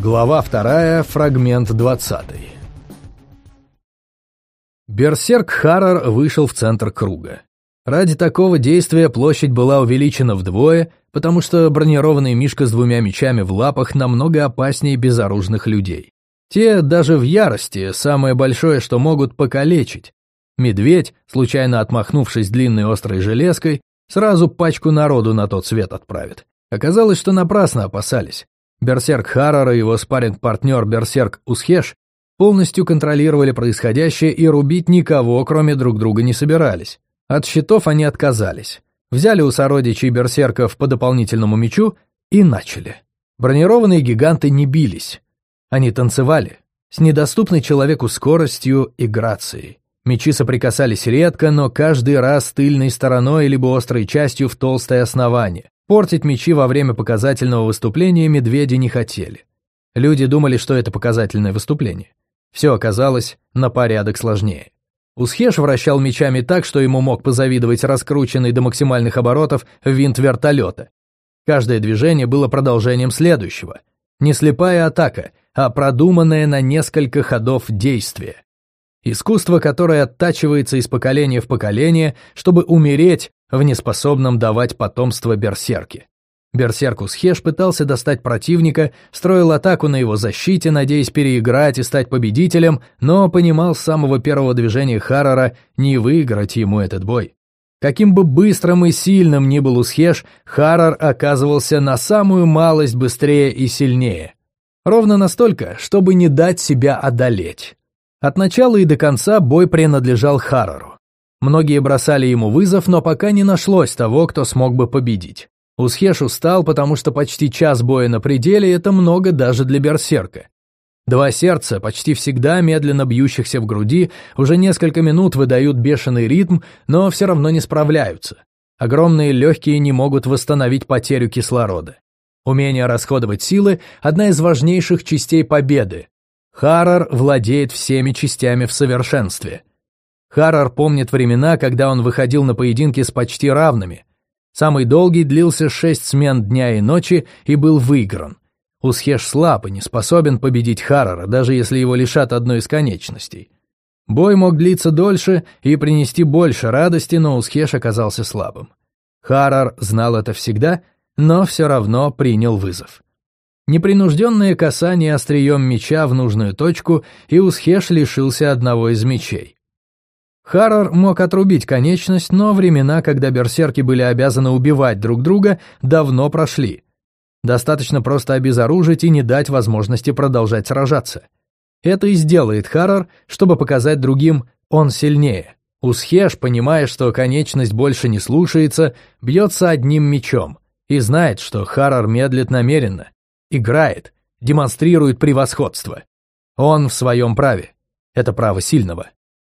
Глава вторая, фрагмент 20. Берсерк Харрор вышел в центр круга. Ради такого действия площадь была увеличена вдвое, потому что бронированный мишка с двумя мечами в лапах намного опаснее безоружных людей. Те даже в ярости самое большое, что могут покалечить. Медведь, случайно отмахнувшись длинной острой железкой, сразу пачку народу на тот свет отправит. Оказалось, что напрасно опасались. Берсерк Харрор и его спарринг-партнер Берсерк Усхеш полностью контролировали происходящее и рубить никого, кроме друг друга, не собирались. От щитов они отказались. Взяли у сородичей берсерков по дополнительному мечу и начали. Бронированные гиганты не бились. Они танцевали, с недоступной человеку скоростью и грацией. Мечи соприкасались редко, но каждый раз тыльной стороной либо острой частью в толстое основание. Портить мечи во время показательного выступления медведи не хотели. Люди думали, что это показательное выступление. Все оказалось на порядок сложнее. Усхеш вращал мечами так, что ему мог позавидовать раскрученный до максимальных оборотов винт вертолета. Каждое движение было продолжением следующего. Не слепая атака, а продуманное на несколько ходов действие. Искусство, которое оттачивается из поколения в поколение, чтобы умереть в неспособном давать потомство берсерке. Берсеркус Хеш пытался достать противника, строил атаку на его защите, надеясь переиграть и стать победителем, но понимал с самого первого движения Харрора не выиграть ему этот бой. Каким бы быстрым и сильным ни был Усхеш, Харрор оказывался на самую малость быстрее и сильнее. Ровно настолько, чтобы не дать себя одолеть. От начала и до конца бой принадлежал Харрору. Многие бросали ему вызов, но пока не нашлось того, кто смог бы победить. Усхеш устал, потому что почти час боя на пределе – это много даже для берсерка. Два сердца, почти всегда медленно бьющихся в груди, уже несколько минут выдают бешеный ритм, но все равно не справляются. Огромные легкие не могут восстановить потерю кислорода. Умение расходовать силы – одна из важнейших частей победы. Харрор владеет всеми частями в совершенстве. Харрор помнит времена, когда он выходил на поединки с почти равными. Самый долгий длился шесть смен дня и ночи и был выигран. Усхеш слаб и не способен победить Харрора, даже если его лишат одной из конечностей. Бой мог длиться дольше и принести больше радости, но Усхеш оказался слабым. Харрор знал это всегда, но все равно принял вызов. Непринужденное касание острием меча в нужную точку, и Усхеш лишился одного из мечей. Харрор мог отрубить конечность, но времена, когда берсерки были обязаны убивать друг друга, давно прошли. Достаточно просто обезоружить и не дать возможности продолжать сражаться. Это и сделает Харрор, чтобы показать другим «он сильнее». Усхеш, понимая, что конечность больше не слушается, бьется одним мечом и знает, что Харрор медлит намеренно, играет, демонстрирует превосходство. Он в своем праве. Это право сильного.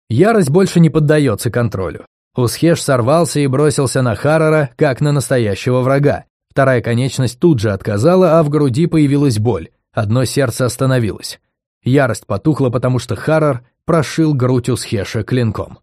Ярость больше не поддается контролю. Усхеш сорвался и бросился на Харрора, как на настоящего врага. Вторая конечность тут же отказала, а в груди появилась боль. Одно сердце остановилось. Ярость потухла, потому что Харрор прошил грудь Усхеша клинком.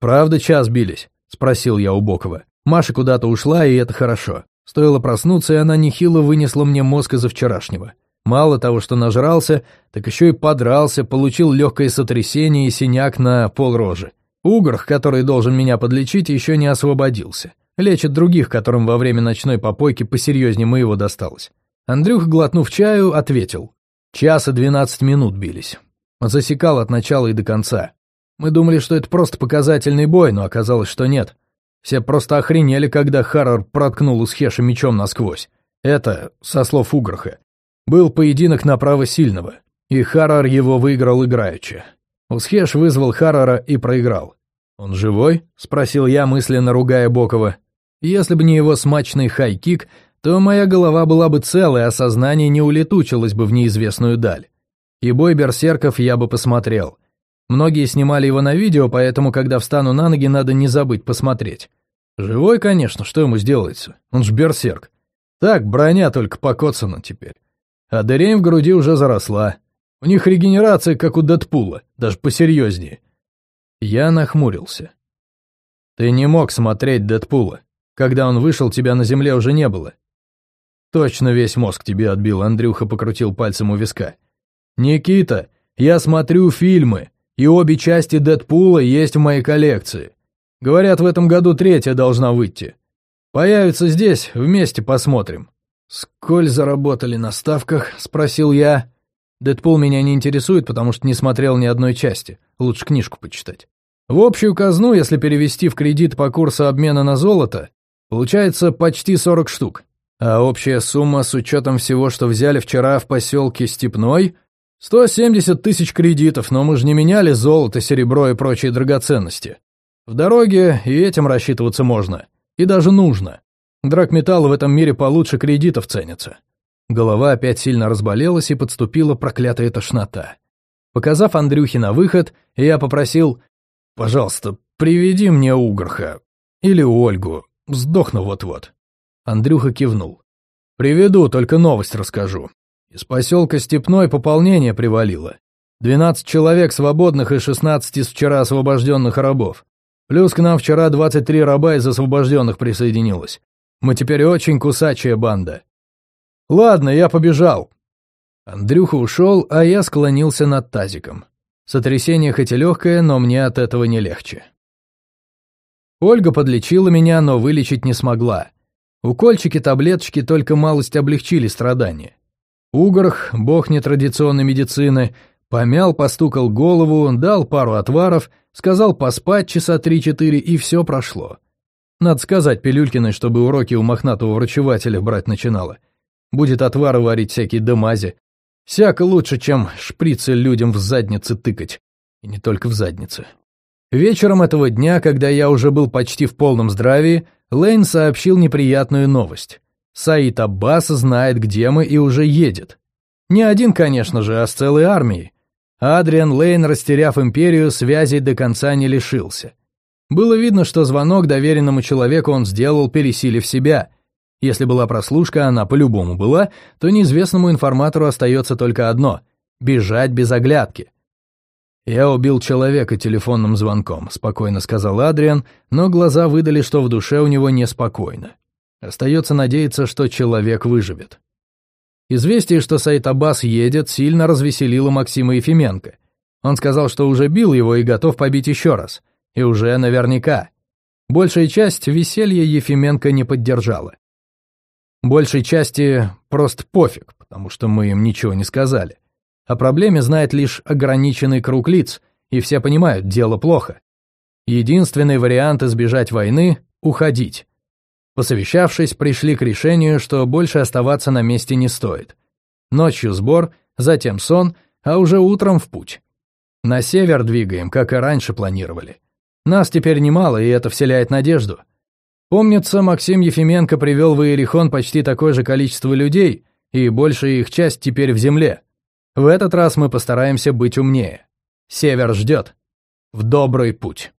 «Правда час бились?» — спросил я у Бокова. Маша куда-то ушла, и это хорошо. Стоило проснуться, и она нехило вынесла мне мозг из-за вчерашнего. Мало того, что нажрался, так еще и подрался, получил легкое сотрясение и синяк на полрожи. Угрх, который должен меня подлечить, еще не освободился. Лечит других, которым во время ночной попойки посерьезнее моего досталось. Андрюх, глотнув чаю, ответил. Час и двенадцать минут бились. Засекал от начала и до конца. Мы думали, что это просто показательный бой, но оказалось, что нет. Все просто охренели, когда Харрор проткнул Усхеша мечом насквозь. Это, со слов Угрха, был поединок на право сильного, и Харрор его выиграл играючи. Усхеш вызвал Харрора и проиграл. «Он живой?» — спросил я, мысленно ругая Бокова. Если бы не его смачный хай-кик, то моя голова была бы целой, а сознание не улетучилось бы в неизвестную даль. И бой берсерков я бы посмотрел. Многие снимали его на видео, поэтому, когда встану на ноги, надо не забыть посмотреть. Живой, конечно, что ему сделается? Он ж берсерк. Так, броня только покоцана теперь а дырень в груди уже заросла. У них регенерация, как у Дэдпула, даже посерьезнее. Я нахмурился. Ты не мог смотреть Дэдпула. Когда он вышел, тебя на земле уже не было. Точно весь мозг тебе отбил, Андрюха покрутил пальцем у виска. Никита, я смотрю фильмы, и обе части Дэдпула есть в моей коллекции. Говорят, в этом году третья должна выйти. Появится здесь, вместе посмотрим. Сколь заработали на ставках? спросил я. Дэдпул меня не интересует, потому что не смотрел ни одной части. Лучше книжку почитать. В общую казну, если перевести в кредит по курсу обмена на золото, получается почти 40 штук. А общая сумма с учетом всего, что взяли вчера в поселке Степной, 170 тысяч кредитов, но мы же не меняли золото, серебро и прочие драгоценности. В дороге и этим рассчитываться можно. И даже нужно. Драгметаллы в этом мире получше кредитов ценятся. Голова опять сильно разболелась и подступила проклятая тошнота. Показав Андрюхе на выход, я попросил «Пожалуйста, приведи мне Угрха. Или Ольгу. Сдохну вот-вот». Андрюха кивнул. «Приведу, только новость расскажу. Из поселка Степной пополнение привалило. Двенадцать человек свободных и шестнадцать из вчера освобожденных рабов. Плюс к нам вчера двадцать три раба из освобожденных присоединилось. Мы теперь очень кусачая банда. Ладно, я побежал. Андрюха ушел, а я склонился над тазиком. Сотрясение хоть и легкое, но мне от этого не легче. Ольга подлечила меня, но вылечить не смогла. Укольчики, таблеточки только малость облегчили страдания. Угорх, бог нетрадиционной медицины, помял, постукал голову, дал пару отваров, сказал поспать часа три-четыре, и все прошло. Надо сказать Пилюлькиной, чтобы уроки у мохнатого врачевателя брать начинала. Будет отвары варить всякие демази. Всяко лучше, чем шприцы людям в заднице тыкать. И не только в заднице. Вечером этого дня, когда я уже был почти в полном здравии, Лейн сообщил неприятную новость. Саид Аббас знает, где мы и уже едет. Не один, конечно же, а с целой армией. Адриан Лейн, растеряв империю, связей до конца не лишился. Было видно, что звонок доверенному человеку он сделал, пересилив себя. Если была прослушка, она по-любому была, то неизвестному информатору остается только одно — бежать без оглядки. «Я убил человека телефонным звонком», — спокойно сказал Адриан, но глаза выдали, что в душе у него неспокойно. Остается надеяться, что человек выживет. Известие, что Сайт Аббас едет, сильно развеселило Максима Ефименко. Он сказал, что уже бил его и готов побить еще раз. И уже наверняка. Большая часть веселья Ефименко не поддержала. Большей части просто пофиг, потому что мы им ничего не сказали. О проблеме знает лишь ограниченный круг лиц, и все понимают, дело плохо. Единственный вариант избежать войны — уходить. Посовещавшись, пришли к решению, что больше оставаться на месте не стоит. Ночью сбор, затем сон, а уже утром в путь. На север двигаем, как и раньше планировали. Нас теперь немало, и это вселяет надежду. Помнится, Максим Ефименко привел в Иерихон почти такое же количество людей, и большая их часть теперь в земле. В этот раз мы постараемся быть умнее. Север ждет. В добрый путь.